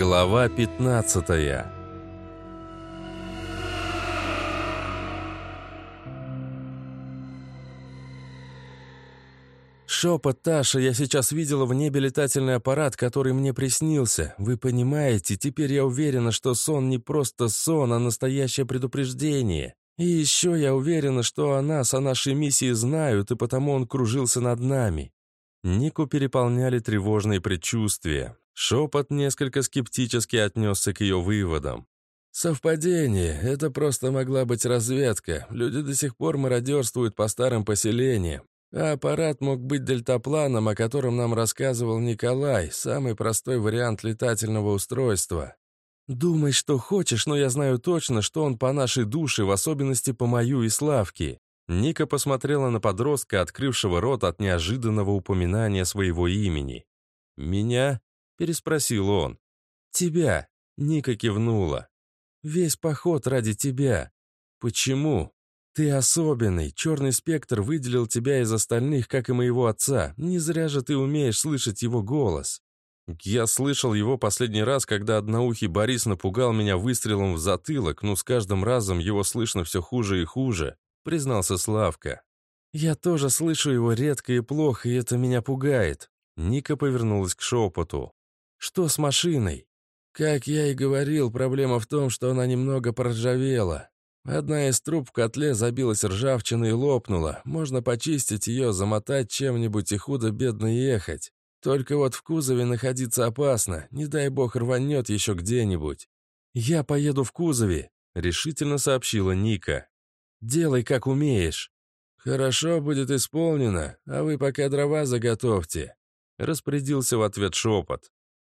Глава 15 «Шепот, Таша, я сейчас видела в небе летательный аппарат, который мне приснился. Вы понимаете, теперь я уверена, что сон не просто сон, а настоящее предупреждение. И еще я уверена, что о нас, о нашей миссии знают, и потому он кружился над нами». Нику переполняли тревожные предчувствия. Шепот несколько скептически отнесся к ее выводам. «Совпадение. Это просто могла быть разведка. Люди до сих пор мародерствуют по старым поселениям. А аппарат мог быть дельтапланом, о котором нам рассказывал Николай, самый простой вариант летательного устройства. Думай, что хочешь, но я знаю точно, что он по нашей душе, в особенности по мою и Славке». Ника посмотрела на подростка, открывшего рот от неожиданного упоминания своего имени. «Меня?» — переспросил он. «Тебя», — Ника кивнула. «Весь поход ради тебя. Почему?» «Ты особенный. Черный спектр выделил тебя из остальных, как и моего отца. Не зря же ты умеешь слышать его голос». Я слышал его последний раз, когда одноухий Борис напугал меня выстрелом в затылок, но с каждым разом его слышно все хуже и хуже, признался Славка. «Я тоже слышу его редко и плохо, и это меня пугает». Ника повернулась к шепоту. «Что с машиной?» «Как я и говорил, проблема в том, что она немного проржавела. Одна из труб в котле забилась ржавчиной и лопнула. Можно почистить ее, замотать чем-нибудь и худо-бедно ехать. Только вот в кузове находиться опасно, не дай бог рванет еще где-нибудь. «Я поеду в кузове», — решительно сообщила Ника. «Делай, как умеешь». «Хорошо будет исполнено, а вы пока дрова заготовьте», — распорядился в ответ шепот.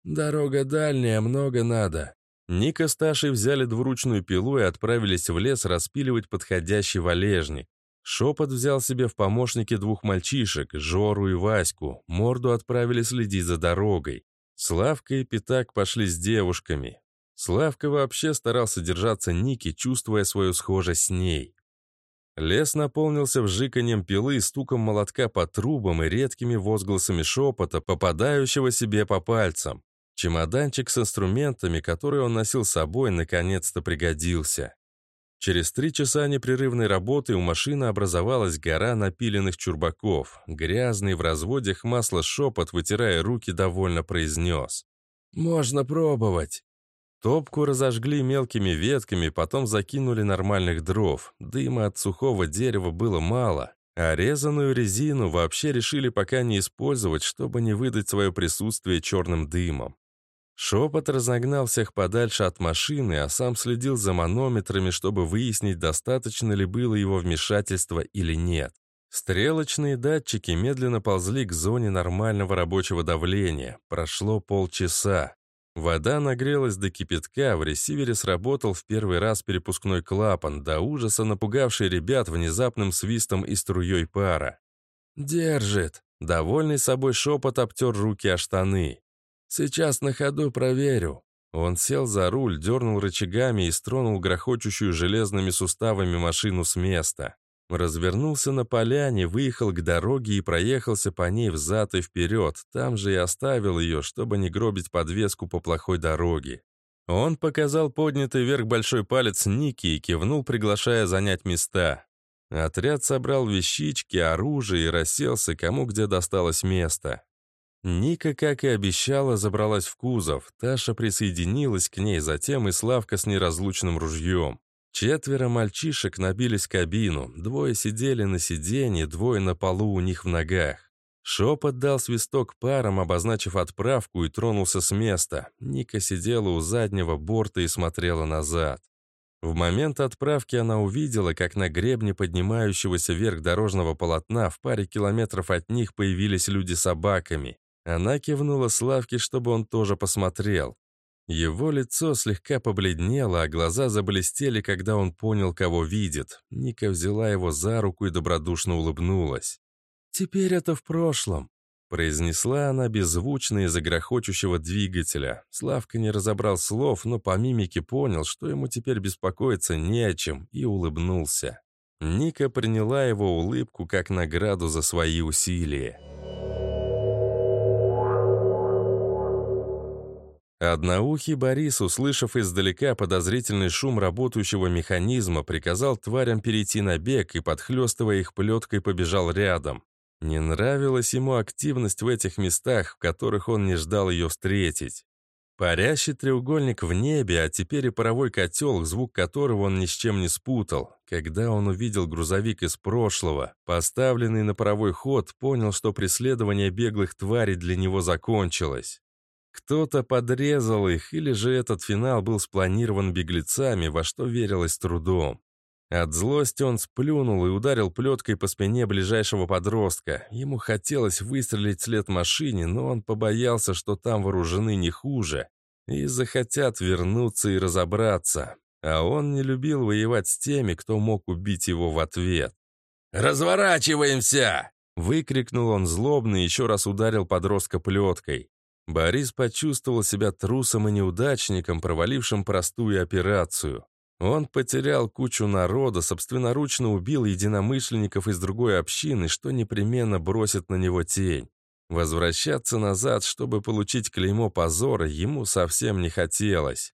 «Дорога дальняя, много надо. Ника с Ташей взяли двуручную пилу и отправились в лес распиливать подходящий валежник. Шепот взял себе в помощники двух мальчишек, Жору и Ваську. Морду отправили следить за дорогой. Славка и Пятак пошли с девушками. Славка вообще старался держаться Ники, чувствуя свою схожесть с ней. Лес наполнился вжиканием пилы, стуком молотка по трубам и редкими возгласами шепота, попадающего себе по пальцам. Чемоданчик с инструментами, который он носил с собой, наконец-то пригодился. Через три часа непрерывной работы у машины образовалась гора напиленных чурбаков. Грязный в разводях масла шепот, вытирая руки, довольно произнес. «Можно пробовать». Топку разожгли мелкими ветками, потом закинули нормальных дров. Дыма от сухого дерева было мало, а резаную резину вообще решили пока не использовать, чтобы не выдать свое присутствие черным дымом. Шепот разогнал всех подальше от машины, а сам следил за манометрами, чтобы выяснить, достаточно ли было его вмешательства или нет. Стрелочные датчики медленно ползли к зоне нормального рабочего давления. Прошло полчаса. Вода нагрелась до кипятка, в ресивере сработал в первый раз перепускной клапан, до ужаса напугавший ребят внезапным свистом и струей пара. «Держит!» Довольный собой шепот обтер руки о штаны. «Сейчас на ходу проверю». Он сел за руль, дернул рычагами и стронул грохочущую железными суставами машину с места. Развернулся на поляне, выехал к дороге и проехался по ней взад и вперед, там же и оставил ее, чтобы не гробить подвеску по плохой дороге. Он показал поднятый вверх большой палец Ники и кивнул, приглашая занять места. Отряд собрал вещички, оружие и расселся, кому где досталось место. Ника, как и обещала, забралась в кузов. Таша присоединилась к ней, затем и Славка с неразлучным ружьем. Четверо мальчишек набились в кабину. Двое сидели на сиденье, двое на полу у них в ногах. Шепот дал свисток парам, обозначив отправку, и тронулся с места. Ника сидела у заднего борта и смотрела назад. В момент отправки она увидела, как на гребне поднимающегося вверх дорожного полотна в паре километров от них появились люди с собаками. Она кивнула Славке, чтобы он тоже посмотрел. Его лицо слегка побледнело, а глаза заблестели, когда он понял, кого видит. Ника взяла его за руку и добродушно улыбнулась. «Теперь это в прошлом», — произнесла она беззвучно из-за грохочущего двигателя. Славка не разобрал слов, но по мимике понял, что ему теперь беспокоиться не о чем, и улыбнулся. Ника приняла его улыбку как награду за свои усилия. Одноухий Борис, услышав издалека подозрительный шум работающего механизма, приказал тварям перейти на бег и, подхлестывая их плеткой, побежал рядом. Не нравилась ему активность в этих местах, в которых он не ждал ее встретить. Парящий треугольник в небе, а теперь и паровой котел, звук которого он ни с чем не спутал. Когда он увидел грузовик из прошлого, поставленный на паровой ход, понял, что преследование беглых тварей для него закончилось. Кто-то подрезал их, или же этот финал был спланирован беглецами, во что верилось трудом. От злости он сплюнул и ударил плеткой по спине ближайшего подростка. Ему хотелось выстрелить вслед машине, но он побоялся, что там вооружены не хуже, и захотят вернуться и разобраться. А он не любил воевать с теми, кто мог убить его в ответ. «Разворачиваемся!» Выкрикнул он злобно и еще раз ударил подростка плеткой. Борис почувствовал себя трусом и неудачником, провалившим простую операцию. Он потерял кучу народа, собственноручно убил единомышленников из другой общины, что непременно бросит на него тень. Возвращаться назад, чтобы получить клеймо позора, ему совсем не хотелось.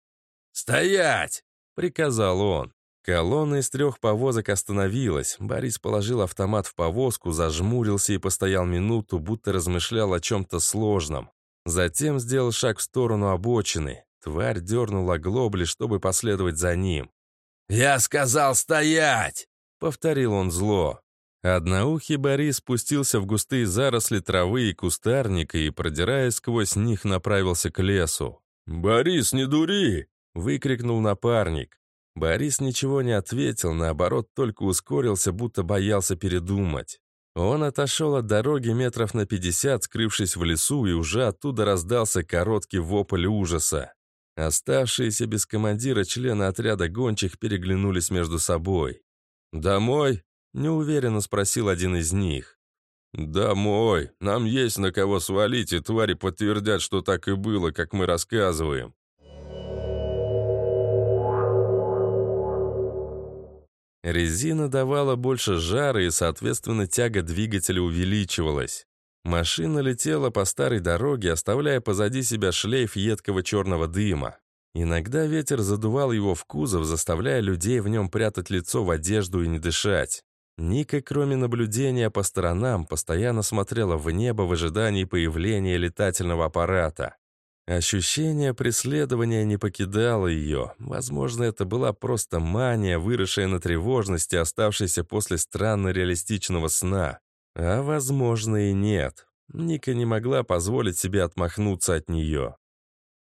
«Стоять!» — приказал он. Колонна из трех повозок остановилась. Борис положил автомат в повозку, зажмурился и постоял минуту, будто размышлял о чем-то сложном. Затем сделал шаг в сторону обочины. Тварь дернула глобли, чтобы последовать за ним. «Я сказал стоять!» — повторил он зло. Одноухий Борис спустился в густые заросли травы и кустарника и, продираясь сквозь них, направился к лесу. «Борис, не дури!» — выкрикнул напарник. Борис ничего не ответил, наоборот, только ускорился, будто боялся передумать. Он отошел от дороги метров на пятьдесят, скрывшись в лесу, и уже оттуда раздался короткий вопль ужаса. Оставшиеся без командира члены отряда гончих переглянулись между собой. «Домой?» — неуверенно спросил один из них. «Домой. Нам есть на кого свалить, и твари подтвердят, что так и было, как мы рассказываем. Резина давала больше жара, и, соответственно, тяга двигателя увеличивалась. Машина летела по старой дороге, оставляя позади себя шлейф едкого черного дыма. Иногда ветер задувал его в кузов, заставляя людей в нем прятать лицо в одежду и не дышать. Ника, кроме наблюдения по сторонам, постоянно смотрела в небо в ожидании появления летательного аппарата. Ощущение преследования не покидало ее. Возможно, это была просто мания, выросшая на тревожности, оставшейся после странно реалистичного сна. А возможно и нет. Ника не могла позволить себе отмахнуться от нее.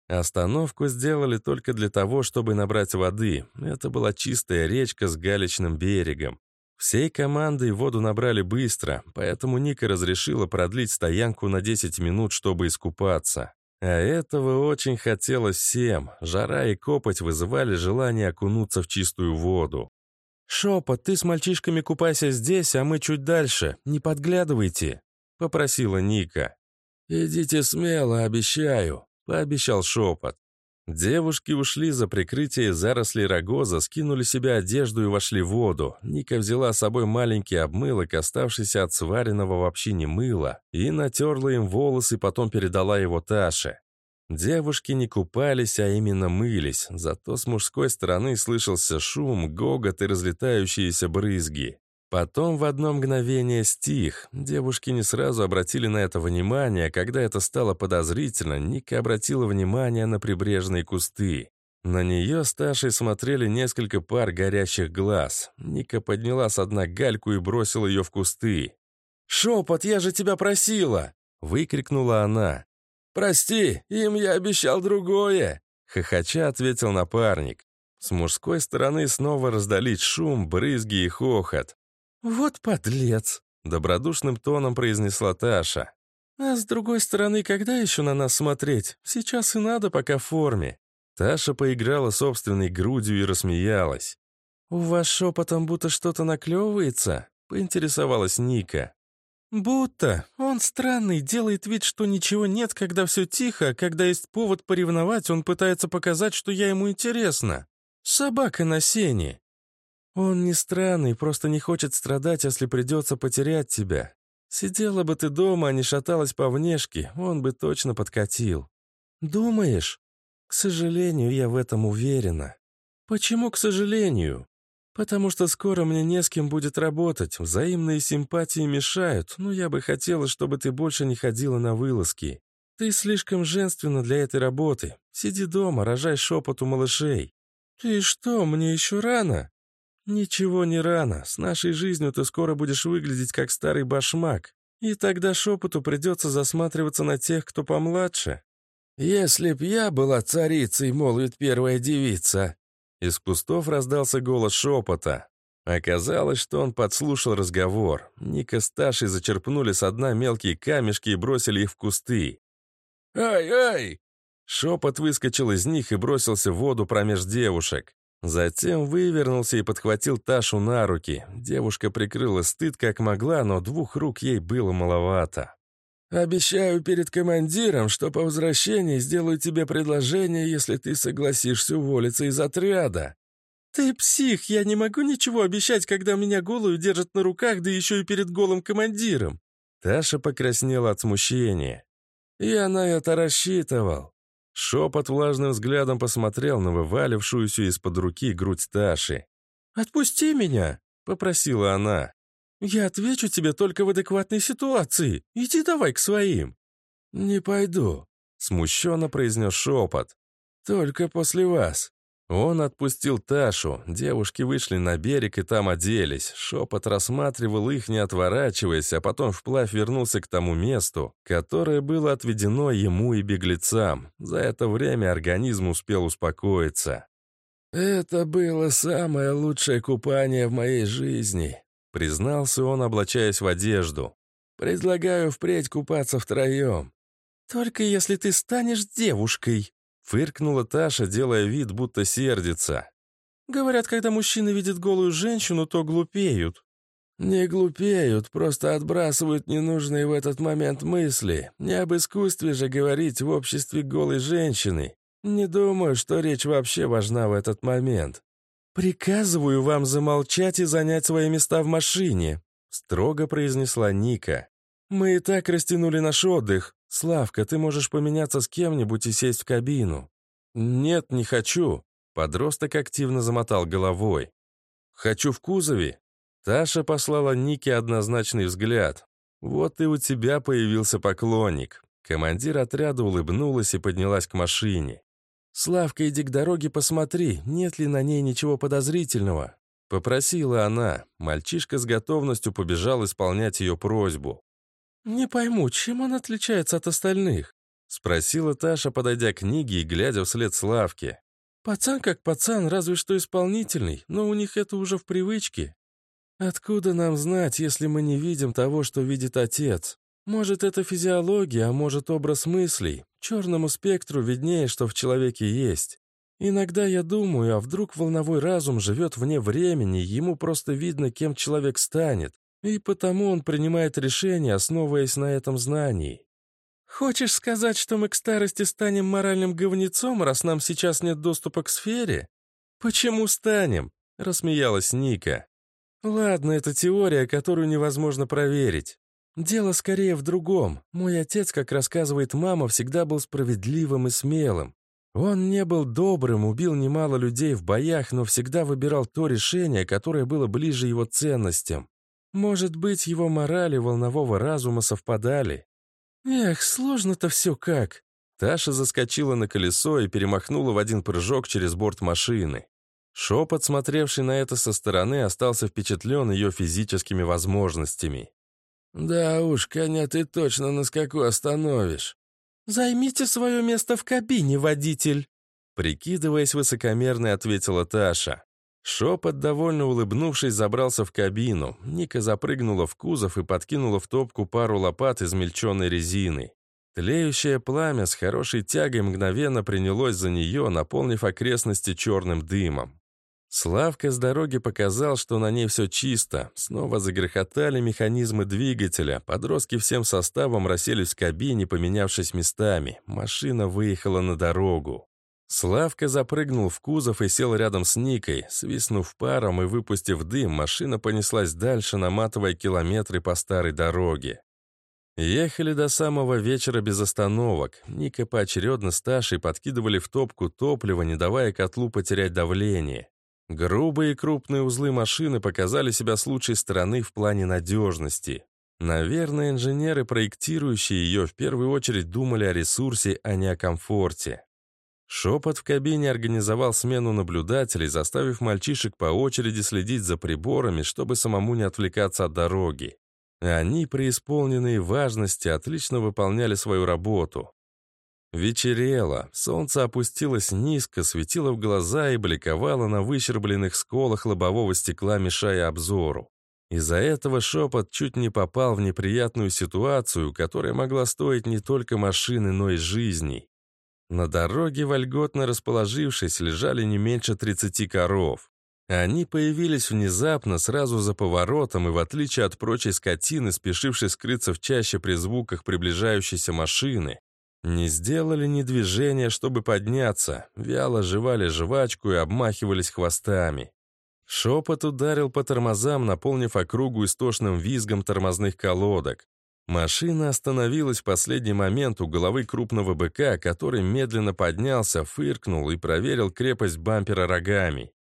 Остановку сделали только для того, чтобы набрать воды. Это была чистая речка с галечным берегом. Всей командой воду набрали быстро, поэтому Ника разрешила продлить стоянку на 10 минут, чтобы искупаться. А этого очень хотелось всем. Жара и копоть вызывали желание окунуться в чистую воду. «Шепот, ты с мальчишками купайся здесь, а мы чуть дальше. Не подглядывайте», — попросила Ника. «Идите смело, обещаю», — пообещал шепот. Девушки ушли за прикрытие зарослей рогоза, скинули себе одежду и вошли в воду. Ника взяла с собой маленький обмылок, оставшийся от сваренного вообще не мыла, и натерла им волосы, потом передала его Таше. Девушки не купались, а именно мылись, зато с мужской стороны слышался шум, гогот и разлетающиеся брызги. Потом в одно мгновение стих. Девушки не сразу обратили на это внимание. Когда это стало подозрительно, Ника обратила внимание на прибрежные кусты. На нее с Ташей смотрели несколько пар горящих глаз. Ника подняла с дна гальку и бросила ее в кусты. «Шепот, я же тебя просила!» — выкрикнула она. «Прости, им я обещал другое!» — хохоча ответил напарник. С мужской стороны снова раздались шум, брызги и хохот. «Вот подлец!» — добродушным тоном произнесла Таша. «А с другой стороны, когда еще на нас смотреть? Сейчас и надо, пока в форме». Таша поиграла собственной грудью и рассмеялась. «У вас шепотом будто что-то наклевывается?» — поинтересовалась Ника. «Будто. Он странный, делает вид, что ничего нет, когда все тихо, а когда есть повод поревновать, он пытается показать, что я ему интересна. Собака на сене. Он не странный, просто не хочет страдать, если придется потерять тебя. Сидела бы ты дома, а не шаталась по внешке, он бы точно подкатил. Думаешь? К сожалению, я в этом уверена. Почему к сожалению? Потому что скоро мне не с кем будет работать. Взаимные симпатии мешают, но я бы хотела, чтобы ты больше не ходила на вылазки. Ты слишком женственна для этой работы. Сиди дома, рожай шепот у малышей. Ты что, мне еще рано? Ничего не рано. С нашей жизнью ты скоро будешь выглядеть как старый башмак. И тогда шепоту придется засматриваться на тех, кто помладше. «Если б я была царицей, — молвит первая девица, из кустов раздался голос шепота. Оказалось, что он подслушал разговор. Ника с Ташей зачерпнули с дна мелкие камешки и бросили их в кусты. «Ай, ай!» Шепот выскочил из них и бросился в воду промеж девушек. Затем вывернулся и подхватил Ташу на руки. Девушка прикрыла стыд как могла, но двух рук ей было маловато. Обещаю перед командиром, что по возвращении сделаю тебе предложение, если ты согласишься уволиться из отряда». «Ты псих, я не могу ничего обещать, когда меня голую держат на руках, да еще и перед голым командиром». Таша покраснела от смущения. «Я на это рассчитывал». Шепот влажным взглядом посмотрел на вывалившуюся из-под руки грудь Таши. «Отпусти меня!» — попросила она. «Я отвечу тебе только в адекватной ситуации. Иди давай к своим». «Не пойду», — смущенно произнес шепот. «Только после вас». Он отпустил Ташу, девушки вышли на берег и там оделись. Шепот рассматривал их, не отворачиваясь, а потом вплавь вернулся к тому месту, которое было отведено ему и беглецам. За это время организм успел успокоиться. «Это было самое лучшее купание в моей жизни», Признался он, облачаясь в одежду. «Предлагаю впредь купаться втроем». «Только если ты станешь девушкой», — фыркнула Таша, делая вид, будто сердится. «Говорят, когда мужчины видят голую женщину, то глупеют». «Не глупеют, просто отбрасывают ненужные в этот момент мысли. Не об искусстве же говорить в обществе голой женщины. Не думаю, что речь вообще важна в этот момент. «Приказываю вам замолчать и занять свои места в машине», — строго произнесла Ника. «Мы и так растянули наш отдых. Славка, ты можешь поменяться с кем-нибудь и сесть в кабину». «Нет, не хочу», — подросток активно замотал головой. «Хочу в кузове». Таша послала Нике однозначный взгляд. «Вот и у тебя появился поклонник». Командир отряда улыбнулась и поднялась к машине. «Славка, иди к дороге, посмотри, нет ли на ней ничего подозрительного». Попросила она. Мальчишка с готовностью побежал исполнять ее просьбу. «Не пойму, чем он отличается от остальных?» Спросила Таша, подойдя к книге и глядя вслед Славке. «Пацан как пацан, разве что исполнительный, но у них это уже в привычке. Откуда нам знать, если мы не видим того, что видит отец? Может, это физиология, а может, образ мыслей. Черному спектру виднее, что в человеке есть. Иногда я думаю, а вдруг волновой разум живет вне времени, ему просто видно, кем человек станет, и потому он принимает решения, основываясь на этом знании. Хочешь сказать, что мы к старости станем моральным говнецом, раз нам сейчас нет доступа к сфере? Почему станем? Рассмеялась Ника. Ладно, это теория, которую невозможно проверить. Дело скорее в другом. Мой отец, как рассказывает мама, всегда был справедливым и смелым. Он не был добрым, убил немало людей в боях, но всегда выбирал то решение, которое было ближе его ценностям. Может быть, его морали волнового разума совпадали. Эх, сложно-то все как. Таша заскочила на колесо и перемахнула в один прыжок через борт машины. Шепот, смотревший на это со стороны, остался впечатлен ее физическими возможностями. «Да уж, коня ты точно на скаку остановишь». «Займите свое место в кабине, водитель!» Прикидываясь высокомерно, ответила Таша. Шепот, довольно улыбнувшись, забрался в кабину. Ника запрыгнула в кузов и подкинула в топку пару лопат из мельченой резины. Тлеющее пламя с хорошей тягой мгновенно принялось за нее, наполнив окрестности черным дымом. Славка с дороги показал, что на ней все чисто. Снова загрохотали механизмы двигателя. Подростки всем составом расселись в кабине, поменявшись местами. Машина выехала на дорогу. Славка запрыгнул в кузов и сел рядом с Никой. Свистнув паром и выпустив дым, машина понеслась дальше, наматывая километры по старой дороге. Ехали до самого вечера без остановок. Ника поочередно с Ташей подкидывали в топку топливо, не давая котлу потерять давление. Грубые и крупные узлы машины показали себя с лучшей стороны в плане надежности. Наверное, инженеры, проектирующие ее, в первую очередь думали о ресурсе, а не о комфорте. Шепот в кабине организовал смену наблюдателей, заставив мальчишек по очереди следить за приборами, чтобы самому не отвлекаться от дороги. Они, преисполненные важности, отлично выполняли свою работу. Вечерело, солнце опустилось низко, светило в глаза и бликовало на выщербленных сколах лобового стекла, мешая обзору. Из-за этого шепот чуть не попал в неприятную ситуацию, которая могла стоить не только машины, но и жизней. На дороге, вольготно расположившись, лежали не меньше 30 коров. Они появились внезапно, сразу за поворотом, и в отличие от прочей скотины, спешившей скрыться в чаще при звуках приближающейся машины, не сделали ни движения, чтобы подняться, вяло жевали жвачку и обмахивались хвостами. Шепот ударил по тормозам, наполнив округу истошным визгом тормозных колодок. Машина остановилась в последний момент у головы крупного быка, который медленно поднялся, фыркнул и проверил крепость бампера рогами.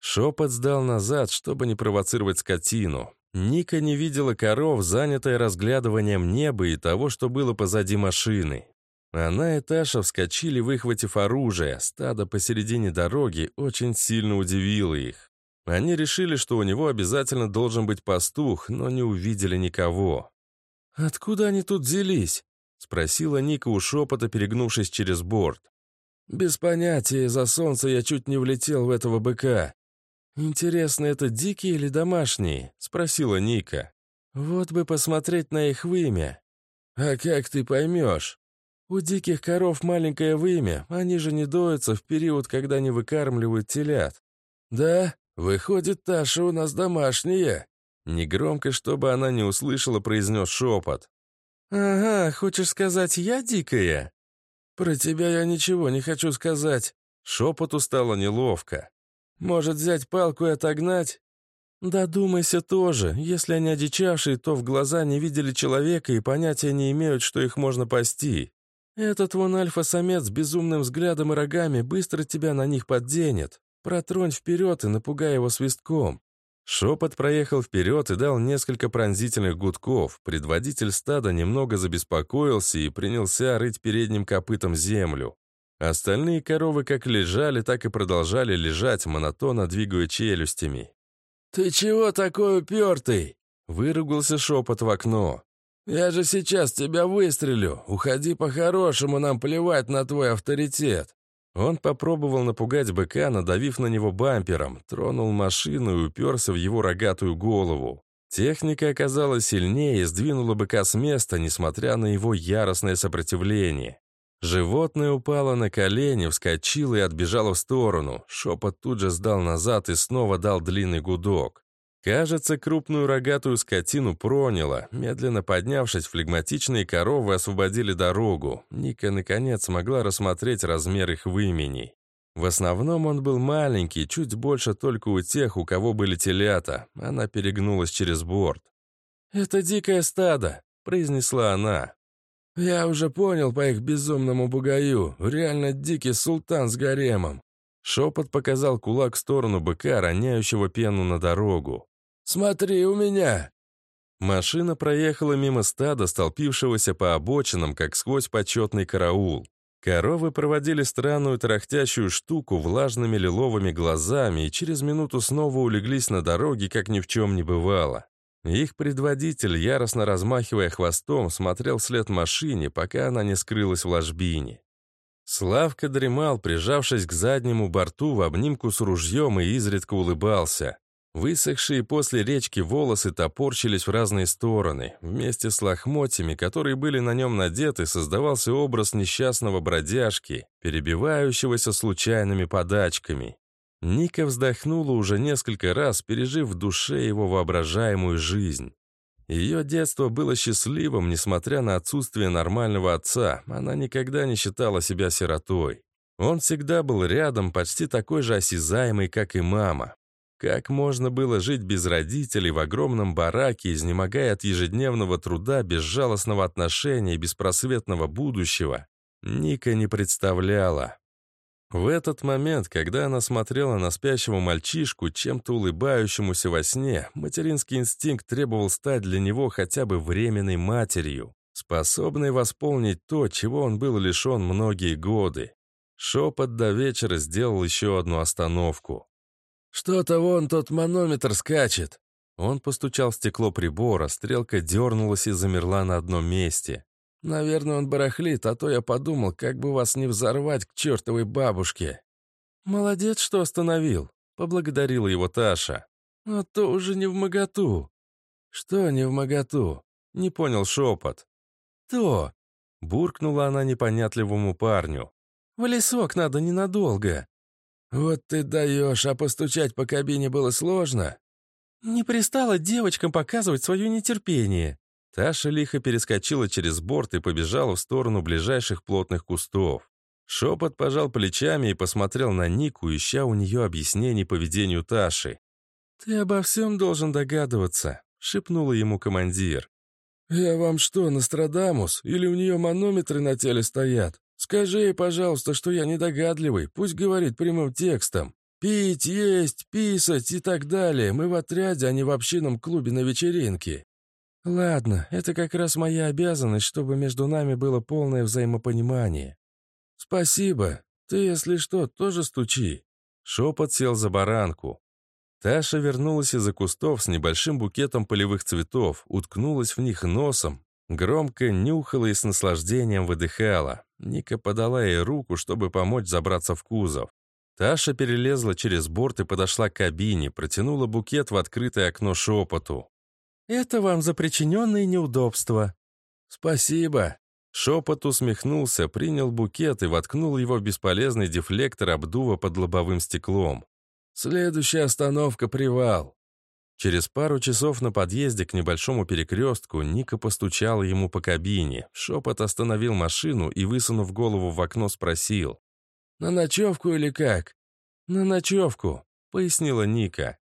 Шепот сдал назад, чтобы не провоцировать скотину. Ника не видела коров, занятая разглядыванием неба и того, что было позади машины. Она и Таша вскочили, выхватив оружие. Стадо посередине дороги очень сильно удивило их. Они решили, что у него обязательно должен быть пастух, но не увидели никого. «Откуда они тут взялись?» — спросила Ника у шепота, перегнувшись через борт. «Без понятия, из-за солнца я чуть не влетел в этого быка. «Интересно, это дикие или домашние?» — спросила Ника. «Вот бы посмотреть на их вымя». «А как ты поймешь?» «У диких коров маленькое вымя, они же не доятся в период, когда не выкармливают телят». «Да? Выходит, Таша у нас домашняя». Негромко, чтобы она не услышала, произнес шепот. «Ага, хочешь сказать, я дикая?» «Про тебя я ничего не хочу сказать». Шепоту стало неловко. Может, взять палку и отогнать? Додумайся тоже. Если они одичавшие, то в глаза не видели человека и понятия не имеют, что их можно пасти. Этот вон альфа-самец с безумным взглядом и рогами быстро тебя на них подденет. Протронь вперед и напугай его свистком. Шепот проехал вперед и дал несколько пронзительных гудков. Предводитель стада немного забеспокоился и принялся рыть передним копытом землю. Остальные коровы как лежали, так и продолжали лежать, монотонно двигая челюстями. «Ты чего такой упертый?» — выругался шепот в окно. «Я же сейчас тебя выстрелю. Уходи по-хорошему, нам плевать на твой авторитет». Он попробовал напугать быка, надавив на него бампером, тронул машину и уперся в его рогатую голову. Техника оказалась сильнее и сдвинула быка с места, несмотря на его яростное сопротивление. Животное упало на колени, вскочило и отбежало в сторону. Шепот тут же сдал назад и снова дал длинный гудок. Кажется, крупную рогатую скотину проняло. Медленно поднявшись, флегматичные коровы освободили дорогу. Ника, наконец, смогла рассмотреть размер их выменей. В основном он был маленький, чуть больше только у тех, у кого были телята. Она перегнулась через борт. «Это дикое стадо», — произнесла она. «Я уже понял по их безумному бугаю. Реально дикий султан с гаремом». Шепот показал кулак в сторону быка, роняющего пену на дорогу. «Смотри у меня!» Машина проехала мимо стада, столпившегося по обочинам, как сквозь почетный караул. Коровы проводили странную тарахтящую штуку влажными лиловыми глазами и через минуту снова улеглись на дороге, как ни в чем не бывало. Их предводитель, яростно размахивая хвостом, смотрел вслед машине, пока она не скрылась в ложбине. Славка дремал, прижавшись к заднему борту в обнимку с ружьем и изредка улыбался. Высохшие после речки волосы топорчились в разные стороны. Вместе с лохмотьями, которые были на нем надеты, создавался образ несчастного бродяжки, перебивающегося случайными подачками. Ника вздохнула уже несколько раз, пережив в душе его воображаемую жизнь. Ее детство было счастливым, несмотря на отсутствие нормального отца. Она никогда не считала себя сиротой. Он всегда был рядом, почти такой же осязаемый, как и мама. Как можно было жить без родителей в огромном бараке, изнемогая от ежедневного труда, безжалостного отношения и беспросветного будущего, Ника не представляла. В этот момент, когда она смотрела на спящего мальчишку, чем-то улыбающемуся во сне, материнский инстинкт требовал стать для него хотя бы временной матерью, способной восполнить то, чего он был лишен многие годы. Шепот до вечера сделал еще одну остановку. «Что-то вон тот манометр скачет!» Он постучал в стекло прибора, стрелка дернулась и замерла на одном месте. «Наверное, он барахлит, а то я подумал, как бы вас не взорвать к чертовой бабушке». «Молодец, что остановил», — поблагодарила его Таша. «А то уже не в моготу». «Что не в моготу?» — не понял шепот. «То!» — буркнула она непонятливому парню. «В лесок надо ненадолго. «Вот ты даешь, а постучать по кабине было сложно?» «Не пристало девочкам показывать свое нетерпение». Таша лихо перескочила через борт и побежала в сторону ближайших плотных кустов. Шепот пожал плечами и посмотрел на Нику, ища у нее объяснений поведению Таши. «Ты обо всем должен догадываться», — шепнула ему командир. «Я вам что, Нострадамус? Или у нее манометры на теле стоят?» Скажи пожалуйста, что я недогадливый, пусть говорит прямым текстом. Пить, есть, писать и так далее. Мы в отряде, а не в общинном клубе на вечеринке. Ладно, это как раз моя обязанность, чтобы между нами было полное взаимопонимание. Спасибо. Ты, если что, тоже стучи. Шепот сел за баранку. Таша вернулась из-за кустов с небольшим букетом полевых цветов, уткнулась в них носом, громко нюхала и с наслаждением выдыхала. Ника подала ей руку, чтобы помочь забраться в кузов. Таша перелезла через борт и подошла к кабине, протянула букет в открытое окно шепоту. «Это вам за причиненные неудобства». «Спасибо». Шепот усмехнулся, принял букет и воткнул его в бесполезный дефлектор обдува под лобовым стеклом. «Следующая остановка — привал». Через пару часов на подъезде к небольшому перекрестку Ника постучала ему по кабине. Шепот остановил машину и, высунув голову в окно, спросил. «На ночевку или как?» «На ночевку», — пояснила Ника.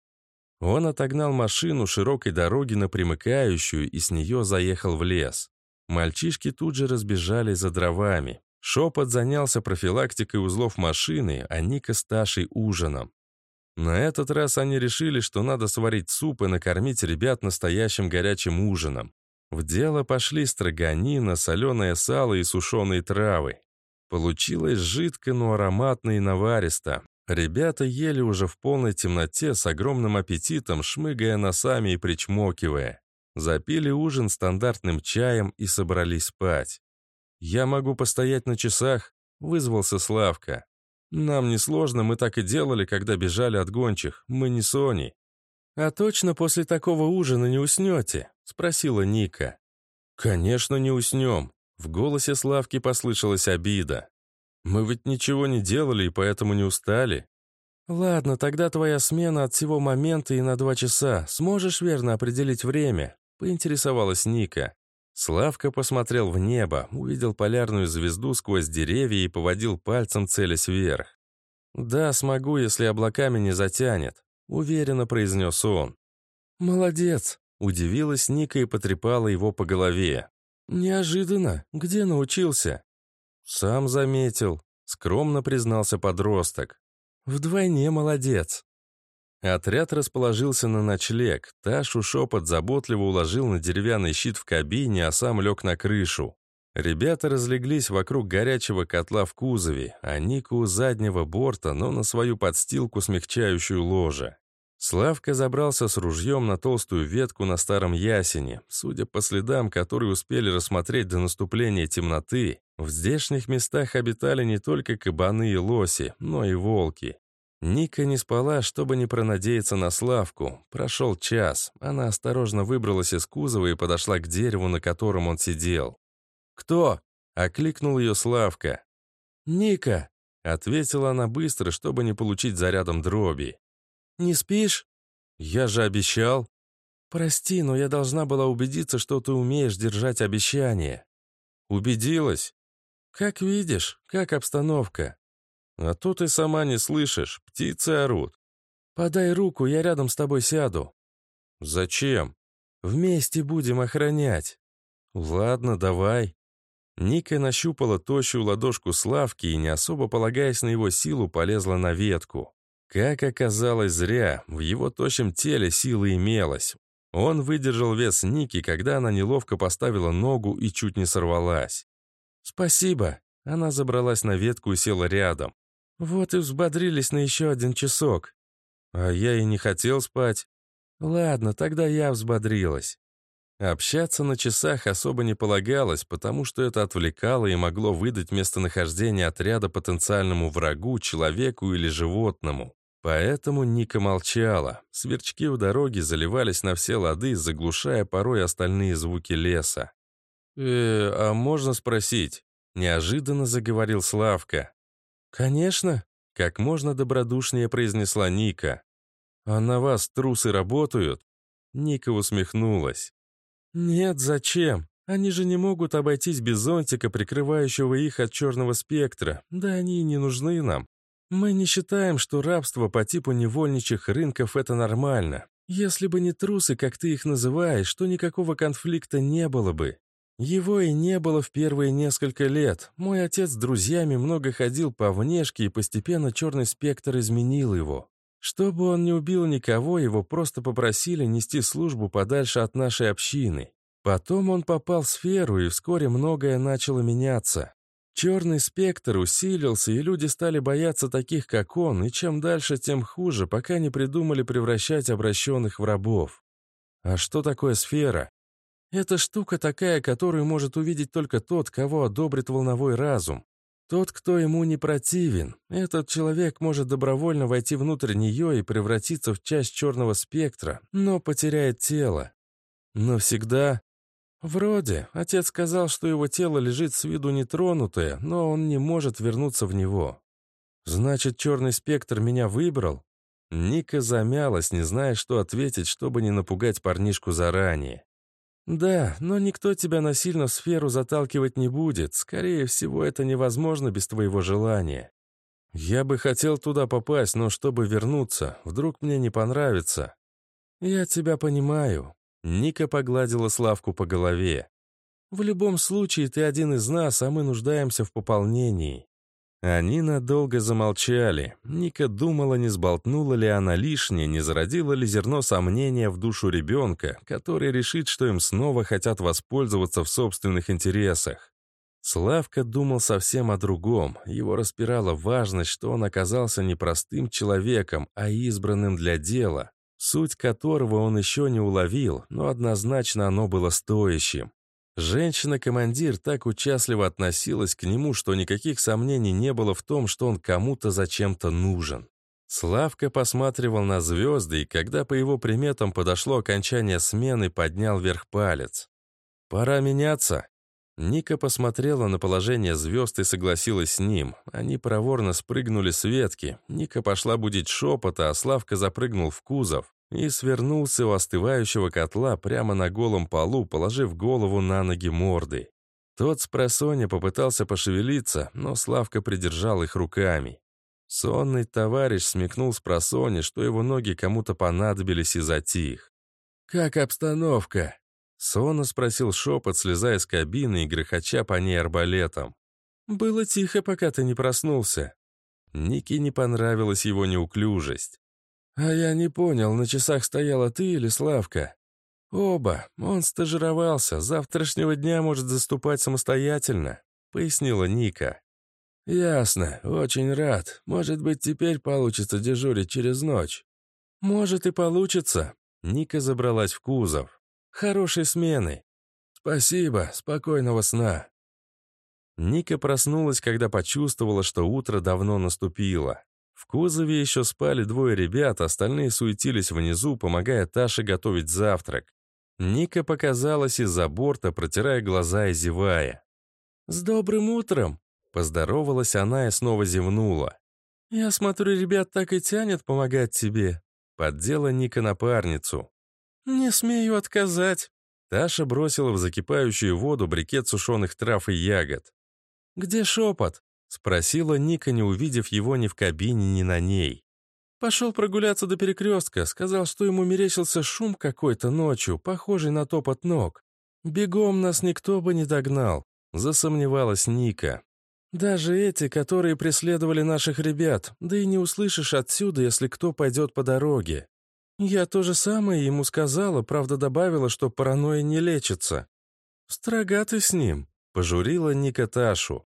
Он отогнал машину широкой дороги на примыкающую и с нее заехал в лес. Мальчишки тут же разбежались за дровами. Шепот занялся профилактикой узлов машины, а Ника с Ташей ужином. На этот раз они решили, что надо сварить суп и накормить ребят настоящим горячим ужином. В дело пошли строганина, соленое сало и сушеные травы. Получилось жидко, но ароматно и наваристо. Ребята ели уже в полной темноте с огромным аппетитом, шмыгая носами и причмокивая. Запили ужин стандартным чаем и собрались спать. «Я могу постоять на часах?» — вызвался Славка. Нам несложно, мы так и делали, когда бежали от гончих. Мы не Сони. «А точно после такого ужина не уснете?» — спросила Ника. «Конечно, не уснем». В голосе Славки послышалась обида. «Мы ведь ничего не делали и поэтому не устали». «Ладно, тогда твоя смена от всего момента и на два часа. Сможешь верно определить время?» — поинтересовалась Ника. Славка посмотрел в небо, увидел полярную звезду сквозь деревья и поводил пальцем, целясь вверх. «Да, смогу, если облаками не затянет», — уверенно произнес он. «Молодец», — удивилась Ника и потрепала его по голове. «Неожиданно. Где научился?» «Сам заметил», — скромно признался подросток. «Вдвойне молодец». Отряд расположился на ночлег. Ташу шепот заботливо уложил на деревянный щит в кабине, а сам лег на крышу. Ребята разлеглись вокруг горячего котла в кузове, а Ника у заднего борта, но на свою подстилку, смягчающую ложе. Славка забрался с ружьем на толстую ветку на старом ясене. Судя по следам, которые успели рассмотреть до наступления темноты, в здешних местах обитали не только кабаны и лоси, но и волки. Ника не спала, чтобы не пронадеяться на Славку. Прошел час. Она осторожно выбралась из кузова и подошла к дереву, на котором он сидел. «Кто?» — окликнул ее Славка. «Ника!» — ответила она быстро, чтобы не получить зарядом дроби. «Не спишь?» «Я же обещал». «Прости, но я должна была убедиться, что ты умеешь держать обещания». «Убедилась?» «Как видишь, как обстановка. А то ты сама не слышишь, птицы орут. «Подай руку, я рядом с тобой сяду». «Зачем?» «Вместе будем охранять». «Ладно, давай». Ника нащупала тощую ладошку Славки и, не особо полагаясь на его силу, полезла на ветку. Как оказалось, зря. В его тощем теле сила имелась. Он выдержал вес Ники, когда она неловко поставила ногу и чуть не сорвалась. «Спасибо». Она забралась на ветку и села рядом. «Вот и взбодрились на еще один часок». «А я и не хотел спать». «Ладно, тогда я взбодрилась». Общаться на часах особо не полагалось, потому что это отвлекало и могло выдать местонахождение отряда потенциальному врагу, человеку или животному. Поэтому Ника молчала. Сверчки у дороги заливались на все лады, заглушая порой остальные звуки леса. «Э, а можно спросить?» — неожиданно заговорил Славка. «Конечно», — как можно добродушнее произнесла Ника. «А на вас трусы работают?» Ника усмехнулась. «Нет, зачем? Они же не могут обойтись без зонтика, прикрывающего их от черного спектра. Да они и не нужны нам. Мы не считаем, что рабство по типу невольничьих рынков — это нормально. Если бы не трусы, как ты их называешь, то никакого конфликта не было бы. Его и не было в первые несколько лет. Мой отец с друзьями много ходил по внешке, и постепенно черный спектр изменил его. Чтобы он не убил никого, его просто попросили нести службу подальше от нашей общины. Потом он попал в сферу, и вскоре многое начало меняться. Черный спектр усилился, и люди стали бояться таких, как он, и чем дальше, тем хуже, пока не придумали превращать обращенных в рабов. А что такое сфера? Это штука такая, которую может увидеть только тот, кого одобрит волновой разум. Тот, кто ему не противен, этот человек может добровольно войти внутрь нее и превратиться в часть черного спектра, но потеряет тело. Но всегда... Вроде, отец сказал, что его тело лежит с виду нетронутое, но он не может вернуться в него. Значит, черный спектр меня выбрал? Ника замялась, не зная, что ответить, чтобы не напугать парнишку заранее. «Да, но никто тебя насильно в сферу заталкивать не будет. Скорее всего, это невозможно без твоего желания. Я бы хотел туда попасть, но чтобы вернуться, вдруг мне не понравится». «Я тебя понимаю». Ника погладила Славку по голове. «В любом случае, ты один из нас, а мы нуждаемся в пополнении. Они надолго замолчали. Ника думала, не сболтнула ли она лишнее, не зародила ли зерно сомнения в душу ребенка, который решит, что им снова хотят воспользоваться в собственных интересах. Славка думал совсем о другом. Его распирала важность, что он оказался не простым человеком, а избранным для дела, суть которого он еще не уловил, но однозначно оно было стоящим. Женщина-командир так участливо относилась к нему, что никаких сомнений не было в том, что он кому-то зачем-то нужен. Славка посматривал на звезды, и когда по его приметам подошло окончание смены, поднял вверх палец. «Пора меняться». Ника посмотрела на положение звезд и согласилась с ним. Они проворно спрыгнули с ветки. Ника пошла будить шепота, а Славка запрыгнул в кузов и свернулся у остывающего котла прямо на голом полу, положив голову на ноги мордой. Тот с просонья попытался пошевелиться, но Славка придержал их руками. Сонный товарищ смекнул с просони, что его ноги кому-то понадобились и затих. «Как обстановка?» Сонно спросил шепот, слезая с кабины и грохоча по ней арбалетом. «Было тихо, пока ты не проснулся». Нике не понравилась его неуклюжесть. «А я не понял, на часах стояла ты или Славка?» «Оба. Он стажировался. Завтрашнего дня может заступать самостоятельно», — пояснила Ника. «Ясно. Очень рад. Может быть, теперь получится дежурить через ночь?» «Может и получится». Ника забралась в кузов. «Хорошей смены». «Спасибо. Спокойного сна». Ника проснулась, когда почувствовала, что утро давно наступило. В кузове еще спали двое ребят, остальные суетились внизу, помогая Таше готовить завтрак. Ника показалась из-за борта, протирая глаза и зевая. «С добрым утром!» — поздоровалась она и снова зевнула. «Я смотрю, ребят так и тянет помогать тебе», — поддела Ника напарницу. «Не смею отказать». Таша бросила в закипающую воду брикет сушеных трав и ягод. «Где шепот?» Спросила Ника, не увидев его ни в кабине, ни на ней. Пошел прогуляться до перекрестка, сказал, что ему мерещился шум какой-то ночью, похожий на топот ног. Бегом нас никто бы не догнал, засомневалась Ника. Даже эти, которые преследовали наших ребят, да и не услышишь отсюда, если кто пойдет по дороге. Я то же самое ему сказала, правда добавила, что паранойя не лечится. «Строга ты с ним», — пожурила Ника Ташу.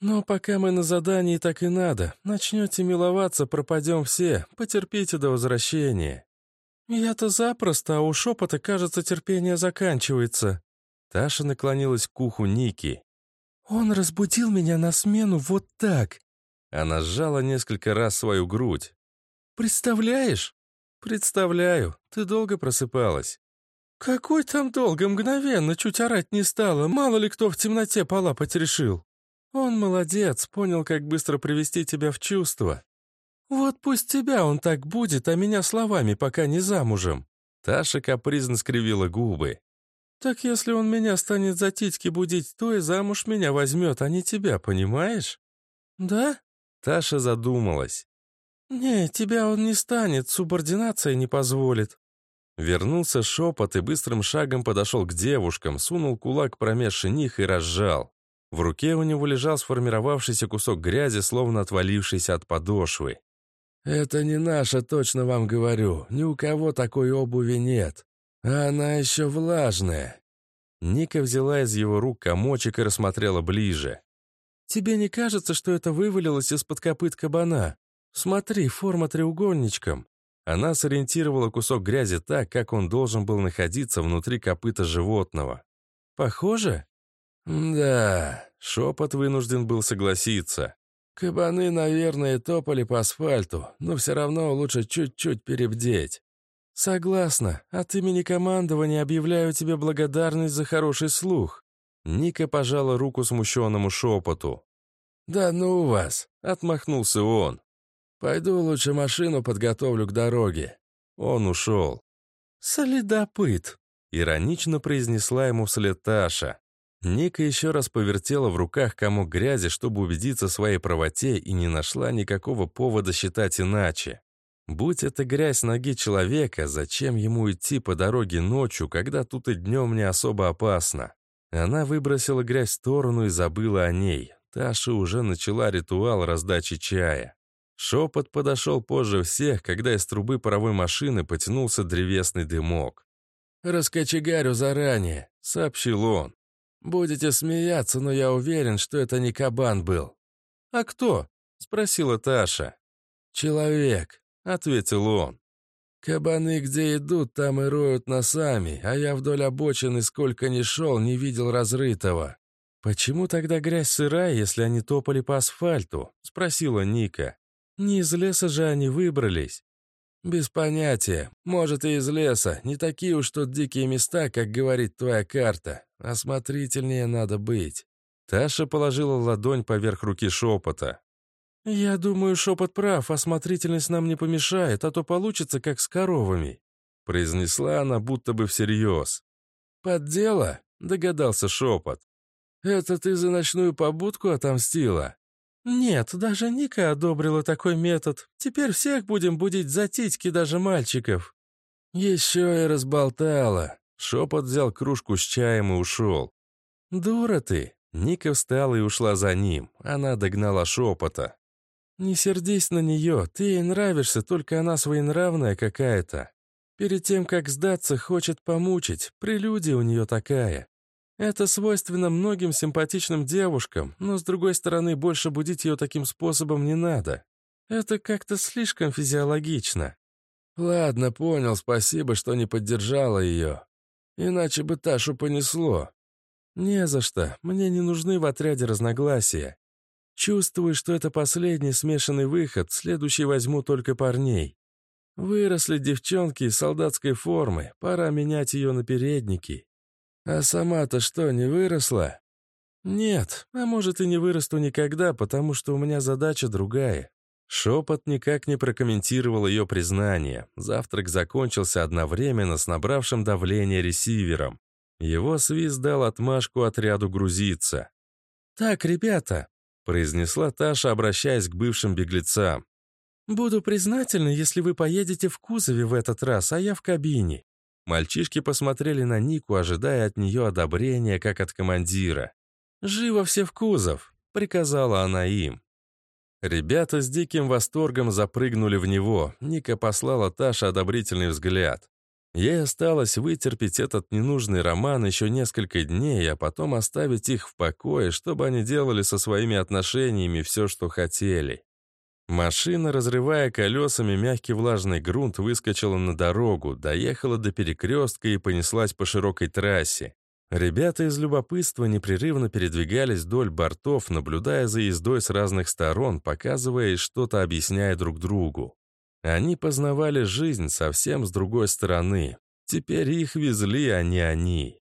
«Но пока мы на задании, так и надо. Начнете миловаться, пропадем все. Потерпите до возвращения». «Я-то запросто, а у шепота, кажется, терпение заканчивается». Таша наклонилась к уху Ники. «Он разбудил меня на смену вот так». Она сжала несколько раз свою грудь. «Представляешь?» «Представляю. Ты долго просыпалась?» «Какой там долго? Мгновенно, чуть орать не стало. Мало ли кто в темноте полапать решил». «Он молодец, понял, как быстро привести тебя в чувство». «Вот пусть тебя он так будет, а меня словами, пока не замужем». Таша капризно скривила губы. «Так если он меня станет за титьки будить, то и замуж меня возьмет, а не тебя, понимаешь?» «Да?» Таша задумалась. «Не, тебя он не станет, субординация не позволит». Вернулся шепот и быстрым шагом подошел к девушкам, сунул кулак промеж них и разжал. В руке у него лежал сформировавшийся кусок грязи, словно отвалившийся от подошвы. «Это не наша, точно вам говорю. Ни у кого такой обуви нет. А она еще влажная». Ника взяла из его рук комочек и рассмотрела ближе. «Тебе не кажется, что это вывалилось из-под копыт кабана? Смотри, форма треугольничком». Она сориентировала кусок грязи так, как он должен был находиться внутри копыта животного. «Похоже?» «Да», — шепот вынужден был согласиться. «Кабаны, наверное, топали по асфальту, но все равно лучше чуть-чуть перебдеть». «Согласна. От имени командования объявляю тебе благодарность за хороший слух». Ника пожала руку смущенному шепоту. «Да ну вас!» — отмахнулся он. «Пойду лучше машину подготовлю к дороге». Он ушел. «Солидопыт», — иронично произнесла ему вслед Таша. Ника еще раз повертела в руках комок грязи, чтобы убедиться в своей правоте, и не нашла никакого повода считать иначе. Будь это грязь ноги человека, зачем ему идти по дороге ночью, когда тут и днем не особо опасно? Она выбросила грязь в сторону и забыла о ней. Таша уже начала ритуал раздачи чая. Шепот подошел позже всех, когда из трубы паровой машины потянулся древесный дымок. «Раскочегарю заранее», — сообщил он. Будете смеяться, но я уверен, что это не кабан был». «А кто?» — спросила Таша. «Человек», — ответил он. «Кабаны где идут, там и роют носами, а я вдоль обочины сколько ни шел, не видел разрытого». «Почему тогда грязь сырая, если они топали по асфальту?» — спросила Ника. «Не из леса же они выбрались». «Без понятия. Может, и из леса. Не такие уж тут дикие места, как говорит твоя карта. Осмотрительнее надо быть». Таша положила ладонь поверх руки шепота. «Я думаю, шепот прав, осмотрительность нам не помешает, а то получится, как с коровами», произнесла она будто бы всерьез. «Под дело?» — догадался шепот. «Это ты за ночную побудку отомстила?» «Нет, даже Ника одобрила такой метод. Теперь всех будем будить за титьки даже мальчиков». «Еще и разболтала». Шепот взял кружку с чаем и ушел. «Дура ты!» Ника встала и ушла за ним. Она догнала шепота. «Не сердись на нее, ты ей нравишься, только она своенравная какая-то. Перед тем, как сдаться, хочет помучить, прелюдия у нее такая. Это свойственно многим симпатичным девушкам, но, с другой стороны, больше будить ее таким способом не надо. Это как-то слишком физиологично. Ладно, понял, спасибо, что не поддержала ее. Иначе бы Ташу понесло. Не за что, мне не нужны в отряде разногласия. Чувствую, что это последний смешанный выход, следующий возьму только парней. Выросли девчонки из солдатской формы, пора менять ее на передники. А сама-то что, не выросла? Нет, а может и не вырасту никогда, потому что у меня задача другая. Шепот никак не прокомментировал ее признание. Завтрак закончился одновременно с набравшим давление ресивером. Его свист дал отмашку отряду грузиться. «Так, ребята», — произнесла Таша, обращаясь к бывшим беглецам. «Буду признательна, если вы поедете в кузове в этот раз, а я в кабине». Мальчишки посмотрели на Нику, ожидая от нее одобрения, как от командира. «Живо все в кузов!» — приказала она им. Ребята с диким восторгом запрыгнули в него. Ника послала Таше одобрительный взгляд. Ей осталось вытерпеть этот ненужный роман еще несколько дней, а потом оставить их в покое, чтобы они делали со своими отношениями все, что хотели. Машина, разрывая колесами мягкий влажный грунт, выскочила на дорогу, доехала до перекрестка и понеслась по широкой трассе. Ребята из любопытства непрерывно передвигались вдоль бортов, наблюдая за ездой с разных сторон, показывая и что-то объясняя друг другу. Они познавали жизнь совсем с другой стороны. Теперь их везли, а не они.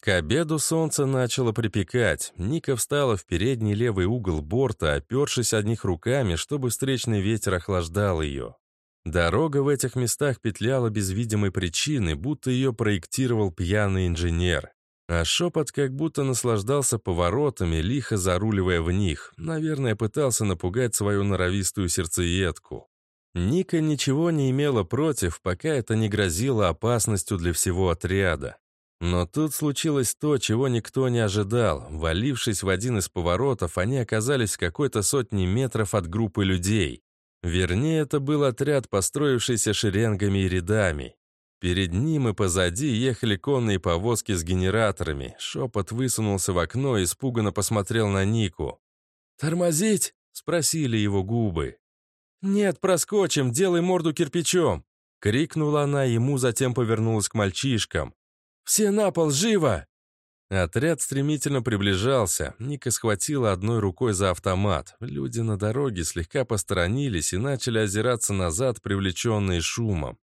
К обеду солнце начало припекать. Ника встала в передний левый угол борта, опершись одних руками, чтобы встречный ветер охлаждал ее. Дорога в этих местах петляла без видимой причины, будто ее проектировал пьяный инженер. А шепот как будто наслаждался поворотами, лихо заруливая в них. Наверное, пытался напугать свою норовистую сердцеедку. Ника ничего не имела против, пока это не грозило опасностью для всего отряда. Но тут случилось то, чего никто не ожидал. Валившись в один из поворотов, они оказались в какой-то сотни метров от группы людей. Вернее, это был отряд, построившийся шеренгами и рядами. Перед ним и позади ехали конные повозки с генераторами. Шепот высунулся в окно и испуганно посмотрел на Нику. «Тормозить?» — спросили его губы. «Нет, проскочим, делай морду кирпичом!» — крикнула она ему, затем повернулась к мальчишкам. Все на пол, живо!» Отряд стремительно приближался. Ника схватила одной рукой за автомат. Люди на дороге слегка посторонились и начали озираться назад, привлеченные шумом.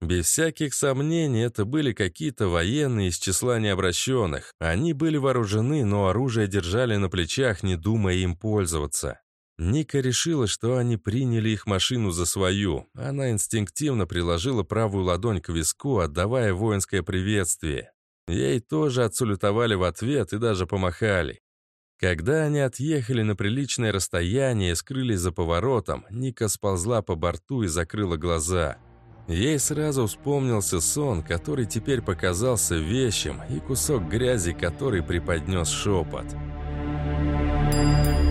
Без всяких сомнений, это были какие-то военные из числа необращенных. Они были вооружены, но оружие держали на плечах, не думая им пользоваться. Ника решила, что они приняли их машину за свою. Она инстинктивно приложила правую ладонь к виску, отдавая воинское приветствие. Ей тоже отсулютовали в ответ и даже помахали. Когда они отъехали на приличное расстояние и скрылись за поворотом, Ника сползла по борту и закрыла глаза. Ей сразу вспомнился сон, который теперь показался вещим, и кусок грязи, который преподнес шепот. Thank